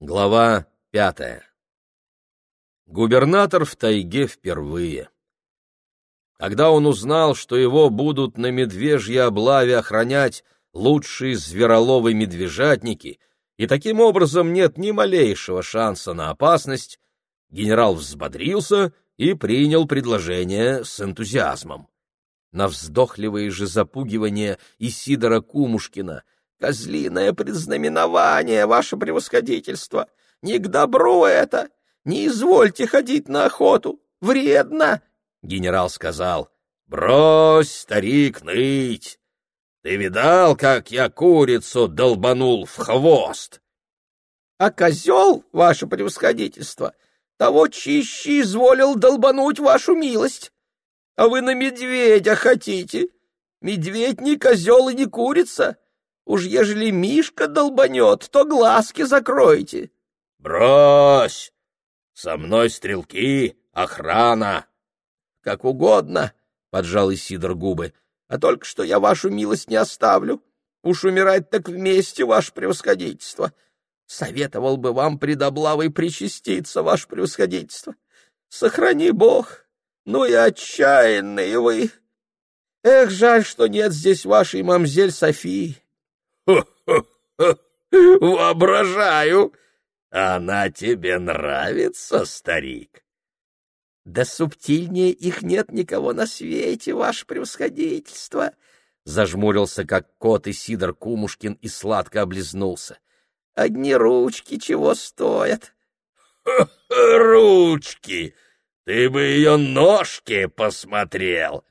Глава пятая. Губернатор в тайге впервые. Когда он узнал, что его будут на медвежьей облаве охранять лучшие звероловы медвежатники, и таким образом нет ни малейшего шанса на опасность, генерал взбодрился и принял предложение с энтузиазмом. На вздохливые же запугивания Исидора Кумушкина — Козлиное предзнаменование, ваше превосходительство! Не к добру это! Не извольте ходить на охоту! Вредно!» Генерал сказал. «Брось, старик, ныть! Ты видал, как я курицу долбанул в хвост?» «А козел, ваше превосходительство, того чище изволил долбануть вашу милость. А вы на медведя хотите? Медведь не козел и не курица, Уж ежели Мишка долбанет, то глазки закройте. — Брось! Со мной стрелки, охрана. — Как угодно, — поджал Исидор губы, — а только что я вашу милость не оставлю. Уж умирать так вместе, ваше превосходительство. Советовал бы вам пред облавой причаститься, ваше превосходительство. Сохрани Бог, ну и отчаянные вы. Эх, жаль, что нет здесь вашей мамзель Софии. Воображаю! Она тебе нравится, старик? Да субтильнее их нет никого на свете, ваше превосходительство! Зажмурился, как кот и Сидор Кумушкин, и сладко облизнулся. Одни ручки чего стоят? Ручки! Ты бы ее ножки посмотрел!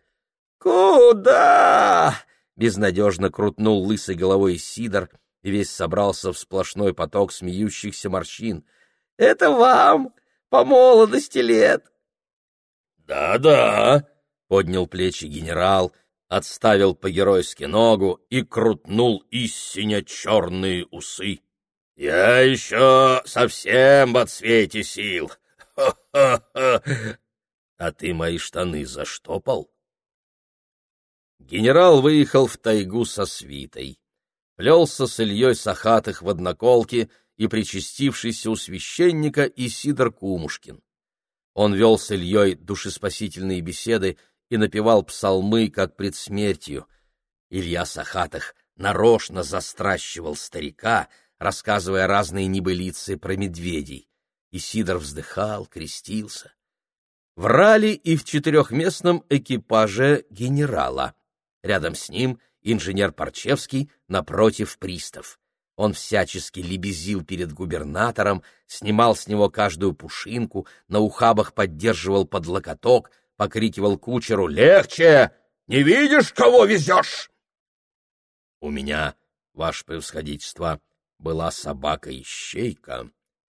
Куда? Безнадежно крутнул лысой головой Сидор и весь собрался в сплошной поток смеющихся морщин. — Это вам по молодости лет. «Да — Да-да, — поднял плечи генерал, отставил по-геройски ногу и крутнул истинно черные усы. — Я еще совсем в отсвете сил. Ха-ха-ха! А ты мои штаны заштопал? — Генерал выехал в тайгу со свитой. Плелся с Ильей Сахатых в одноколке и причастившийся у священника Исидор Кумушкин. Он вел с Ильей душеспасительные беседы и напевал псалмы, как пред смертью. Илья Сахатых нарочно застращивал старика, рассказывая разные небылицы про медведей. Исидор вздыхал, крестился. Врали и в четырехместном экипаже генерала. Рядом с ним инженер Парчевский, напротив пристав. Он всячески лебезил перед губернатором, снимал с него каждую пушинку, на ухабах поддерживал под локоток, покрикивал кучеру «Легче! Не видишь, кого везешь?» «У меня, ваше превосходительство, была собака-ищейка»,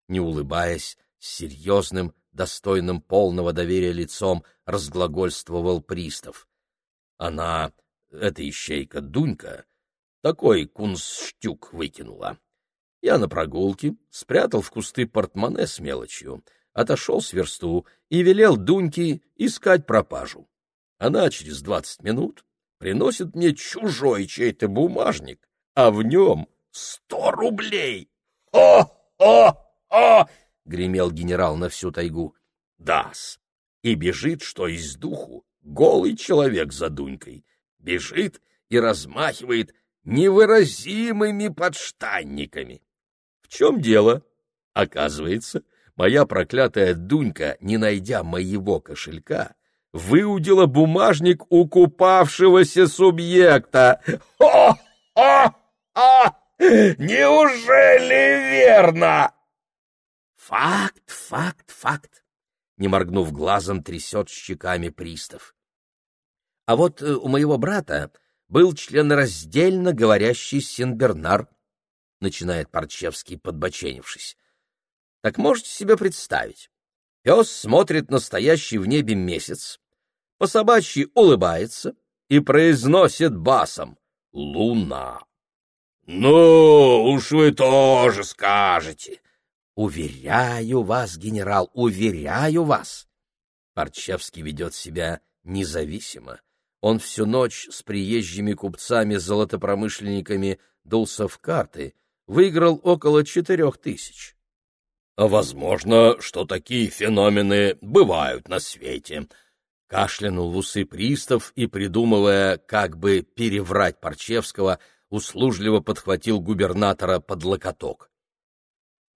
не улыбаясь, с серьезным, достойным полного доверия лицом разглагольствовал пристав. Она эта ищейка Дунька такой кунстюк выкинула. Я на прогулке спрятал в кусты портмоне с мелочью, отошел с версту и велел Дуньке искать пропажу. Она через двадцать минут приносит мне чужой чей-то бумажник, а в нем сто рублей. «О! О! О!» — гремел генерал на всю тайгу. «Дас!» И бежит, что из духу, голый человек за Дунькой бежит и размахивает невыразимыми подштанниками. В чем дело? Оказывается, моя проклятая Дунька, не найдя моего кошелька, выудила бумажник укупавшегося субъекта. О! О! О! Неужели верно? Факт, факт, факт. Не моргнув глазом, трясет щеками пристав. А вот э, у моего брата был членораздельно говорящий Синбернар, начинает Парчевский, подбоченившись. Так можете себе представить. Пес смотрит на стоящий в небе месяц, по собачьи улыбается и произносит басом «Луна». «Ну, уж вы тоже скажете!» «Уверяю вас, генерал, уверяю вас!» Парчевский ведет себя независимо, он всю ночь с приезжими купцами-золотопромышленниками дулся в карты, выиграл около четырех тысяч. возможно, что такие феномены бывают на свете. Кашлянул в усы пристав и, придумывая, как бы переврать Парчевского, услужливо подхватил губернатора под локоток.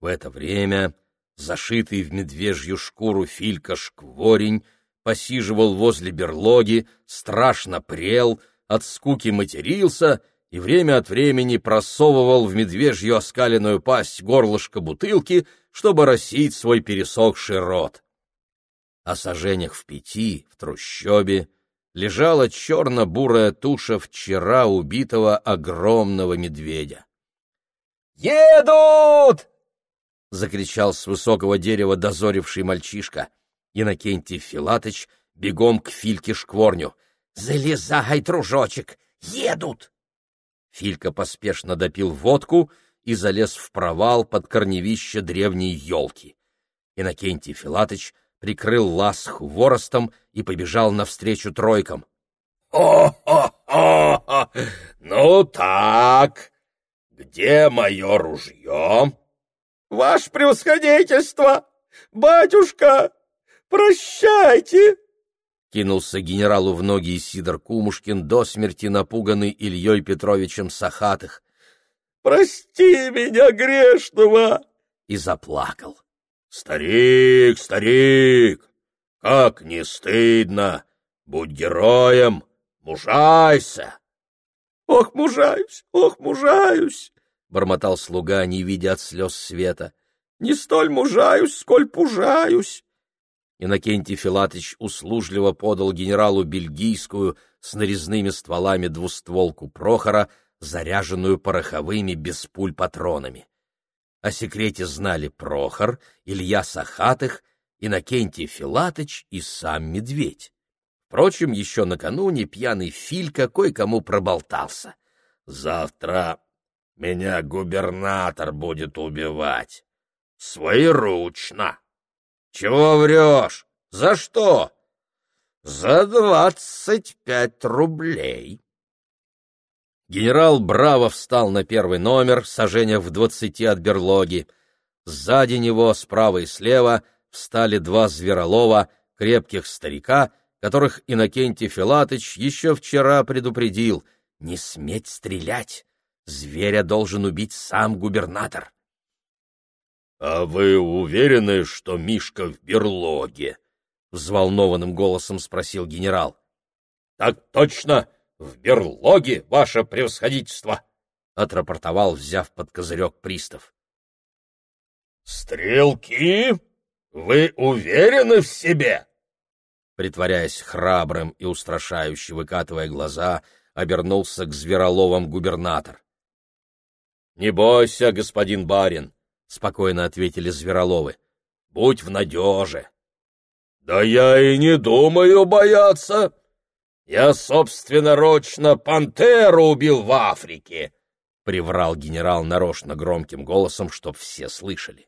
В это время зашитый в медвежью шкуру Филька Шкворень посиживал возле берлоги, страшно прел, от скуки матерился и время от времени просовывал в медвежью оскаленную пасть горлышко бутылки, чтобы росить свой пересохший рот. О сожжениях в пяти, в трущобе, лежала черно-бурая туша вчера убитого огромного медведя. «Едут!» — закричал с высокого дерева дозоривший мальчишка. Иннокентий Филатыч бегом к Фильке Шкворню. «Залезай, дружочек! Едут!» Филька поспешно допил водку и залез в провал под корневище древней елки. Иннокентий Филатыч прикрыл лаз хворостом и побежал навстречу тройкам. «О-хо-хо! Ну так! Где мое ружье?» «Ваше превосходительство! Батюшка!» Прощайте!» Кинулся генералу в ноги Сидор Кумушкин, до смерти напуганный Ильей Петровичем Сахатых. «Прости меня, грешного!» И заплакал. «Старик, старик, как не стыдно! Будь героем, мужайся!» «Ох, мужаюсь, ох, мужаюсь!» — бормотал слуга, не видя от слез света. «Не столь мужаюсь, сколь пужаюсь!» Иннокентий Филатыч услужливо подал генералу бельгийскую с нарезными стволами двустволку Прохора, заряженную пороховыми без пуль патронами. О секрете знали Прохор, Илья Сахатых, Иннокентий Филатыч и сам Медведь. Впрочем, еще накануне пьяный Филька кое-кому проболтался. «Завтра меня губернатор будет убивать. Своеручно!» Чего врешь? За что? За двадцать пять рублей. Генерал Браво встал на первый номер, сожжениях в двадцати от берлоги. Сзади него, справа и слева, встали два зверолова, крепких старика, которых Иннокентий Филатыч еще вчера предупредил — не сметь стрелять. Зверя должен убить сам губернатор. «А вы уверены, что Мишка в берлоге?» — взволнованным голосом спросил генерал. «Так точно, в берлоге, ваше превосходительство!» — отрапортовал, взяв под козырек пристав. «Стрелки, вы уверены в себе?» Притворяясь храбрым и устрашающе выкатывая глаза, обернулся к звероловам губернатор. «Не бойся, господин барин, — спокойно ответили Звероловы. — Будь в надеже. — Да я и не думаю бояться. Я собственноручно пантеру убил в Африке, — приврал генерал нарочно громким голосом, чтоб все слышали.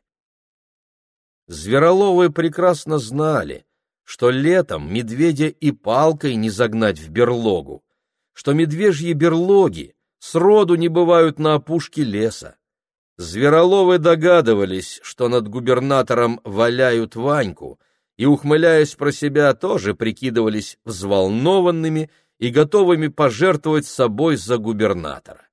Звероловы прекрасно знали, что летом медведя и палкой не загнать в берлогу, что медвежьи берлоги сроду не бывают на опушке леса. Звероловы догадывались, что над губернатором валяют Ваньку, и, ухмыляясь про себя, тоже прикидывались взволнованными и готовыми пожертвовать собой за губернатора.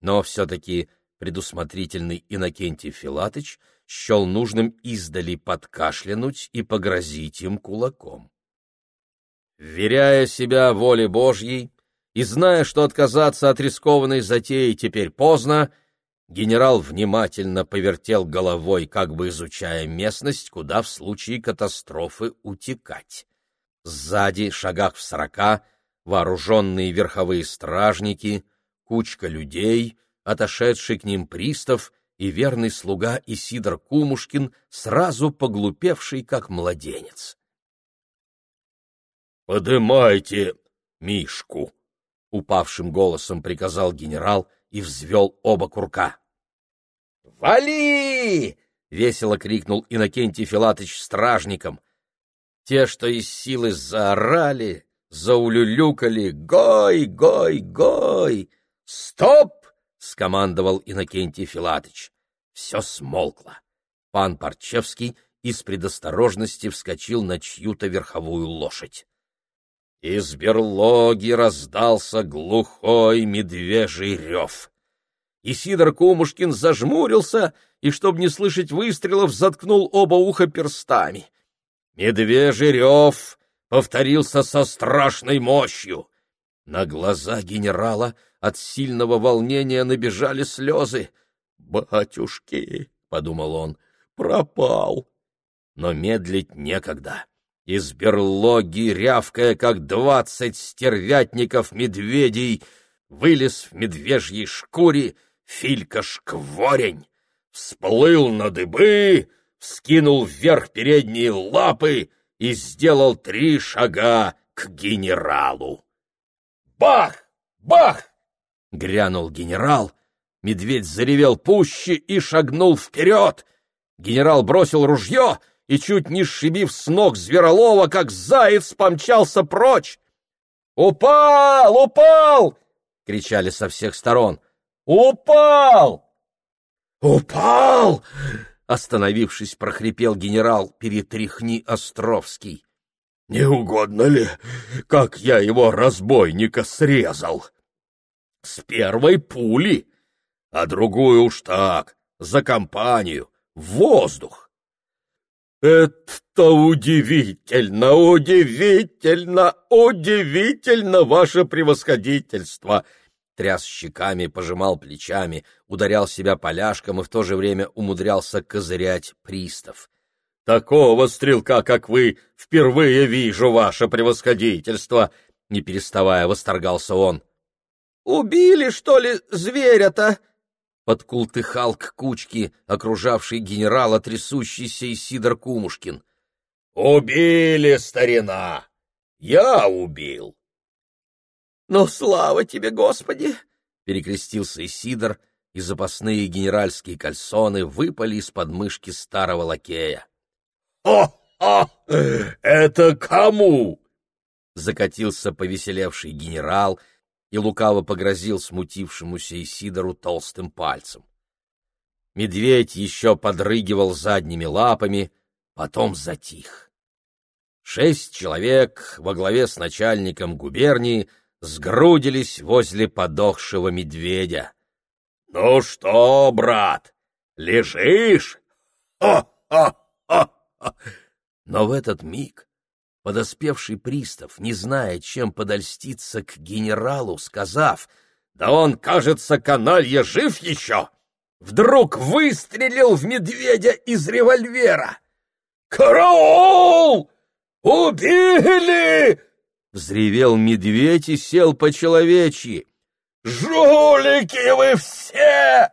Но все-таки предусмотрительный Иннокентий Филатыч счел нужным издали подкашлянуть и погрозить им кулаком. Вверяя себя воле Божьей и зная, что отказаться от рискованной затеи теперь поздно, Генерал внимательно повертел головой, как бы изучая местность, куда в случае катастрофы утекать. Сзади, шагах в сорока, вооруженные верховые стражники, кучка людей, отошедший к ним пристав и верный слуга Исидор Кумушкин, сразу поглупевший, как младенец. «Подымайте Мишку!» — упавшим голосом приказал генерал — и взвел оба курка. «Вали!» — весело крикнул Иннокентий Филатыч стражникам. Те, что из силы заорали, заулюлюкали «Гой, гой, гой!» «Стоп!» — скомандовал Иннокентий Филатыч. Все смолкло. Пан Парчевский из предосторожности вскочил на чью-то верховую лошадь. Из берлоги раздался глухой медвежий рев. И Сидор Кумушкин зажмурился и, чтобы не слышать выстрелов, заткнул оба уха перстами. Медвежий рев повторился со страшной мощью. На глаза генерала от сильного волнения набежали слезы. «Батюшки!» — подумал он. «Пропал!» Но медлить некогда. Из берлоги, рявкая, как двадцать стервятников-медведей, вылез в медвежьей шкуре Филька-шкворень, всплыл на дыбы, вскинул вверх передние лапы и сделал три шага к генералу. «Бах! Бах!» — грянул генерал. Медведь заревел пуще и шагнул вперед. Генерал бросил ружье — и, чуть не сшибив с ног Зверолова, как заяц помчался прочь. «Упал! Упал!» — кричали со всех сторон. «Упал!» «Упал!» — остановившись, прохрипел генерал «Перетряхни Островский». «Не угодно ли, как я его разбойника срезал?» «С первой пули, а другую уж так, за компанию, в воздух». «Это удивительно, удивительно, удивительно, ваше превосходительство!» Тряс щеками, пожимал плечами, ударял себя поляшком и в то же время умудрялся козырять пристав. «Такого стрелка, как вы, впервые вижу, ваше превосходительство!» Не переставая, восторгался он. «Убили, что ли, зверя-то?» Подкултыхал к кучке, окружавший генерала, трясущийся Исидор Кумушкин. «Убили, старина! Я убил!» «Ну, слава тебе, Господи!» — перекрестился Исидор, и запасные генеральские кальсоны выпали из подмышки старого лакея. «О-о! Это кому?» — закатился повеселевший генерал — и лукаво погрозил смутившемуся Исидору толстым пальцем. Медведь еще подрыгивал задними лапами, потом затих. Шесть человек во главе с начальником губернии сгрудились возле подохшего медведя. — Ну что, брат, лежишь? Ха-ха-ха! Но в этот миг Подоспевший пристав, не зная, чем подольститься к генералу, сказав, «Да он, кажется, каналья жив еще!» вдруг выстрелил в медведя из револьвера. «Караул! Убили!» Взревел медведь и сел по-человечьи. «Жулики вы все!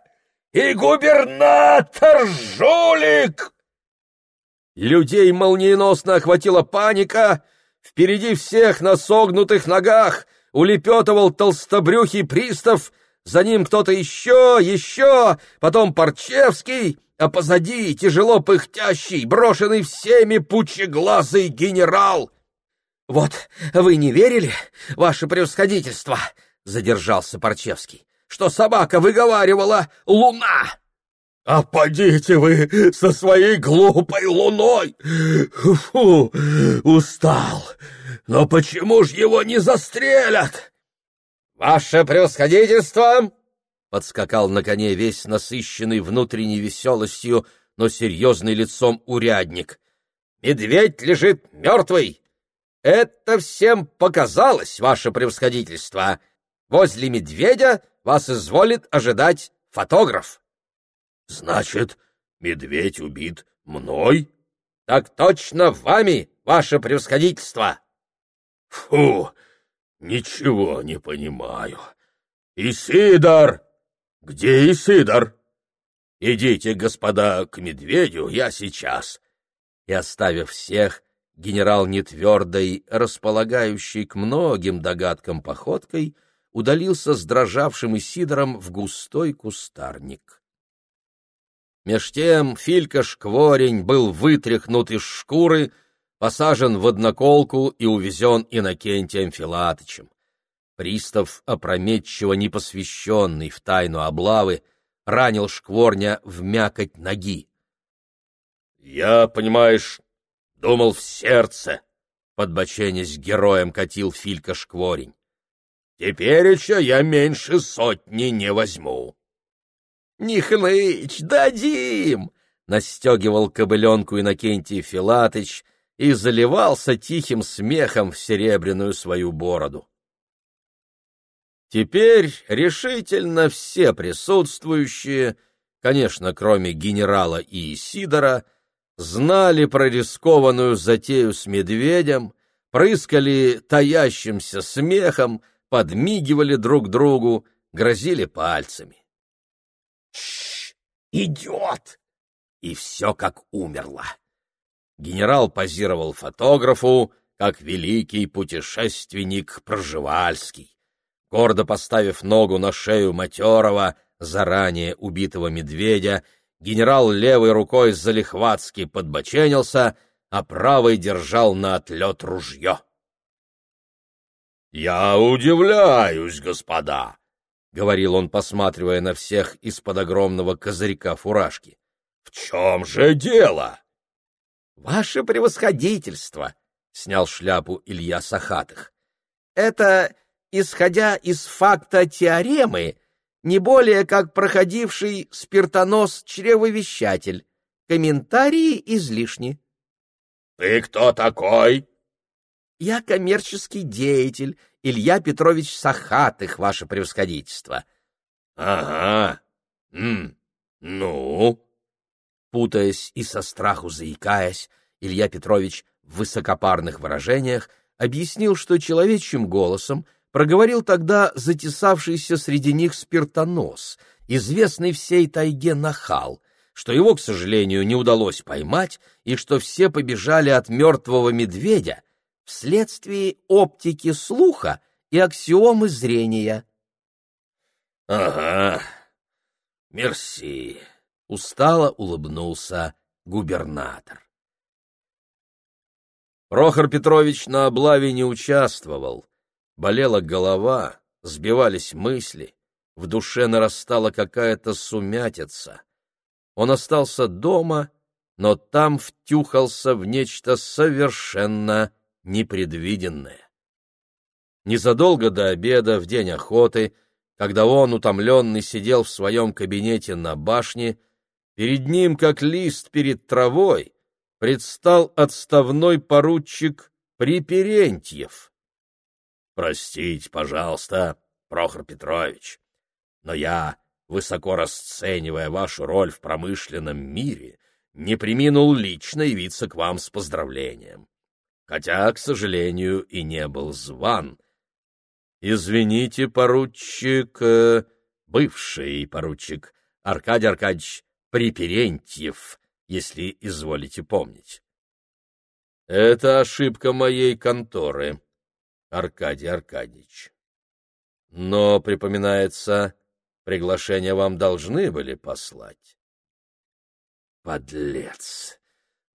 И губернатор жулик!» Людей молниеносно охватила паника. Впереди всех на согнутых ногах улепетывал толстобрюхий пристав, за ним кто-то еще, еще, потом Парчевский, а позади тяжело пыхтящий, брошенный всеми пучеглазый генерал. — Вот вы не верили, ваше превосходительство, — задержался Парчевский, — что собака выговаривала «Луна». «А подите вы со своей глупой луной! Фу, устал! Но почему ж его не застрелят?» «Ваше превосходительство!» — подскакал на коне весь насыщенный внутренней веселостью, но серьезный лицом урядник. «Медведь лежит мертвый! Это всем показалось, ваше превосходительство! Возле медведя вас изволит ожидать фотограф!» Значит, медведь убит мной? Так точно вами, ваше превосходительство. Фу, ничего не понимаю. Исидор! Где Исидор? Идите, господа, к медведю, я сейчас. И, оставив всех, генерал нетвердой, располагающий к многим догадкам походкой, удалился с дрожавшим Исидором в густой кустарник. Меж тем Филька-шкворень был вытряхнут из шкуры, посажен в одноколку и увезен Иннокентием Филатычем. Пристав, опрометчиво непосвященный в тайну облавы, ранил шкворня в мякоть ноги. Я, понимаешь, думал в сердце, подбоченясь героем катил Филька Шкворень. Теперь еще я меньше сотни не возьму. Не хнычь, дадим! Настегивал кобыленку Иннокентий Филатыч и заливался тихим смехом в серебряную свою бороду. Теперь решительно все присутствующие, конечно, кроме генерала и Сидора, знали про рискованную затею с медведем, прыскали таящимся смехом, подмигивали друг другу, грозили пальцами. «Шш! Идет!» И все как умерло. Генерал позировал фотографу, как великий путешественник Проживальский гордо поставив ногу на шею матерого, заранее убитого медведя, генерал левой рукой залихватски подбоченился, а правой держал на отлет ружье. «Я удивляюсь, господа!» — говорил он, посматривая на всех из-под огромного козырька фуражки. «В чем же дело?» «Ваше превосходительство!» — снял шляпу Илья Сахатых. «Это исходя из факта теоремы, не более как проходивший спиртонос-чревовещатель. Комментарии излишни. — Ты кто такой? — Я коммерческий деятель, Илья Петрович Сахатых, ваше превосходительство. — Ага. М ну? Путаясь и со страху заикаясь, Илья Петрович в высокопарных выражениях объяснил, что человечьим голосом — проговорил тогда затесавшийся среди них спиртонос, известный всей тайге нахал, что его, к сожалению, не удалось поймать, и что все побежали от мертвого медведя вследствие оптики слуха и аксиомы зрения. — Ага, мерси, — устало улыбнулся губернатор. Прохор Петрович на облаве не участвовал, Болела голова, сбивались мысли, в душе нарастала какая-то сумятица. Он остался дома, но там втюхался в нечто совершенно непредвиденное. Незадолго до обеда, в день охоты, когда он, утомленный, сидел в своем кабинете на башне, перед ним, как лист перед травой, предстал отставной поручик Приперентьев. Простите, пожалуйста, Прохор Петрович, но я, высоко расценивая вашу роль в промышленном мире, не приминул лично явиться к вам с поздравлением. Хотя, к сожалению, и не был зван. Извините, поручик, э, бывший поручик Аркадий Аркадьевич Приперентьев, если изволите помнить. Это ошибка моей конторы, Аркадий Аркадьевич. Но, припоминается, приглашение вам должны были послать. Подлец,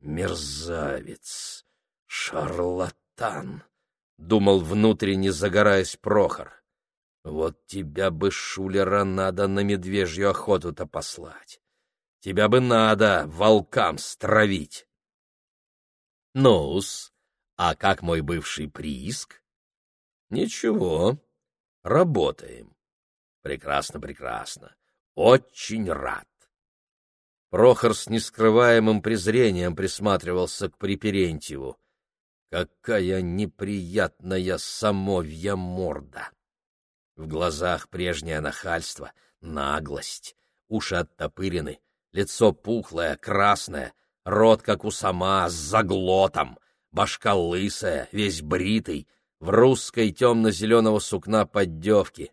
мерзавец, шарлатан, — думал внутренне, загораясь Прохор. Вот тебя бы, шулера, надо на медвежью охоту-то послать. Тебя бы надо волкам стравить. Ну-с, а как мой бывший прииск? Ничего, работаем. Прекрасно, прекрасно. Очень рад. Прохор с нескрываемым презрением присматривался к Приперентьеву. Какая неприятная самовья морда! В глазах прежнее нахальство, наглость, уши оттопырены, лицо пухлое, красное, рот, как у сама, с заглотом, башка лысая, весь бритый, в русской темно-зеленого сукна поддевки.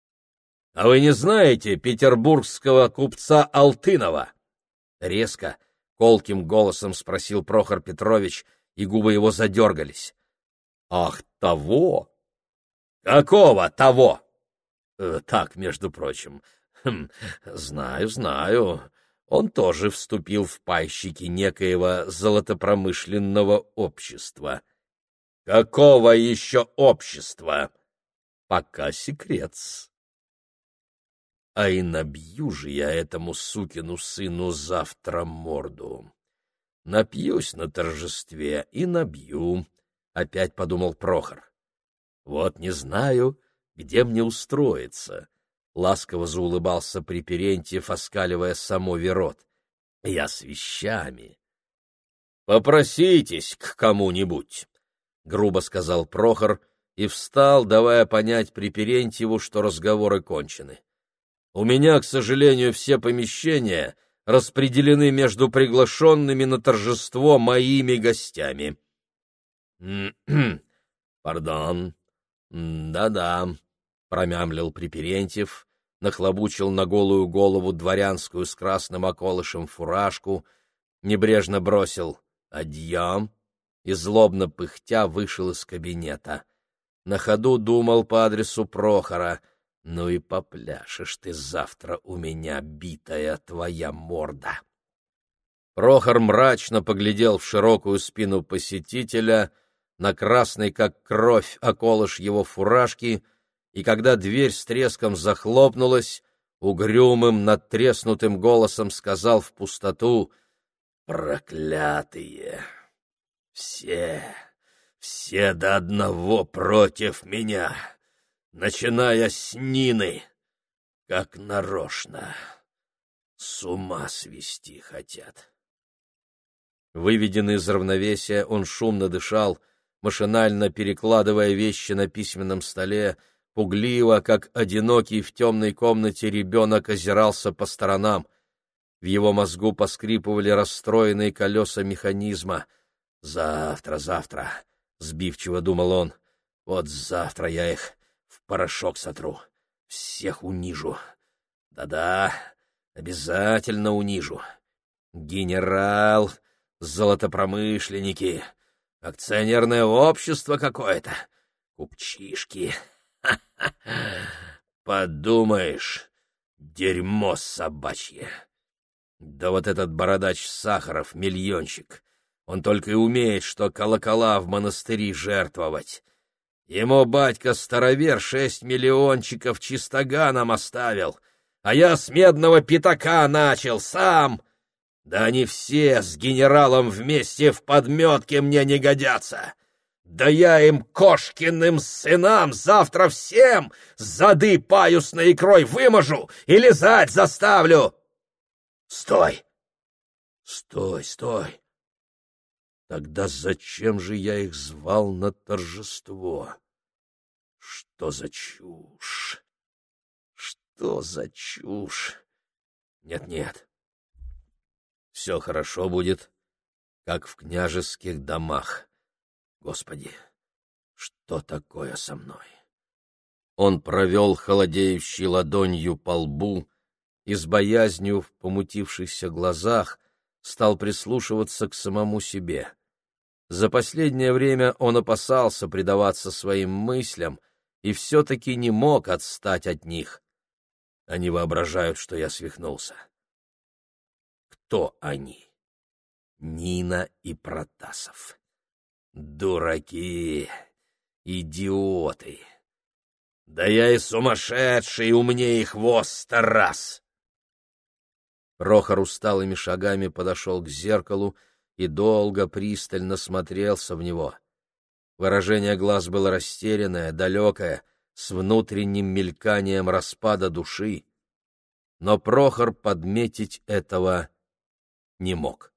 — А вы не знаете петербургского купца Алтынова? Резко, колким голосом спросил Прохор Петрович, и губы его задергались. — Ах, того! — Какого того? «Э, — Так, между прочим. Хм, знаю, знаю. Он тоже вступил в пайщики некоего золотопромышленного общества. Какого еще общества? Пока секрет. И набью же я этому сукину сыну завтра морду. Напьюсь на торжестве и набью, — опять подумал Прохор. Вот не знаю, где мне устроиться, — ласково заулыбался Приперентьев, оскаливая самовий рот. Я с вещами. Попроситесь к кому-нибудь, — грубо сказал Прохор и встал, давая понять Приперентьеву, что разговоры кончены. У меня, к сожалению, все помещения — распределены между приглашенными на торжество моими гостями. — Пардон. Да-да, — промямлил Приперентьев, нахлобучил на голую голову дворянскую с красным околышем фуражку, небрежно бросил «Адьям» и, злобно пыхтя, вышел из кабинета. На ходу думал по адресу Прохора — ну и попляшешь ты завтра у меня, битая твоя морда. Прохор мрачно поглядел в широкую спину посетителя, на красный, как кровь, околыш его фуражки, и когда дверь с треском захлопнулась, угрюмым, надтреснутым голосом сказал в пустоту «Проклятые! Все, все до одного против меня!» Начиная с Нины, как нарочно. С ума свести хотят. Выведенный из равновесия, он шумно дышал, машинально перекладывая вещи на письменном столе, пугливо, как одинокий в темной комнате ребенок озирался по сторонам. В его мозгу поскрипывали расстроенные колеса механизма. «Завтра, завтра», — сбивчиво думал он, — «вот завтра я их порошок сотру, всех унижу. Да-да, обязательно унижу. Генерал, золотопромышленники, акционерное общество какое-то, купчишки. Подумаешь, дерьмо собачье. Да вот этот бородач Сахаров, миллионщик, он только и умеет, что колокола в монастыри жертвовать. Ему батька-старовер шесть миллиончиков чистоганом оставил, а я с медного пятака начал сам. Да они все с генералом вместе в подметке мне не годятся. Да я им, кошкиным сынам, завтра всем зады паюсной икрой выможу и лизать заставлю. Стой! Стой, стой! Тогда зачем же я их звал на торжество? Что за чушь? Что за чушь? Нет-нет. Все хорошо будет, как в княжеских домах. Господи, что такое со мной? Он провел холодеющей ладонью по лбу и с боязнью в помутившихся глазах стал прислушиваться к самому себе. За последнее время он опасался предаваться своим мыслям и все-таки не мог отстать от них. Они воображают, что я свихнулся. Кто они? Нина и Протасов. Дураки, идиоты. Да я и сумасшедший, умнее их во сто раз. Прохор усталыми шагами подошел к зеркалу и долго пристально смотрелся в него. Выражение глаз было растерянное, далекое, с внутренним мельканием распада души. Но Прохор подметить этого не мог.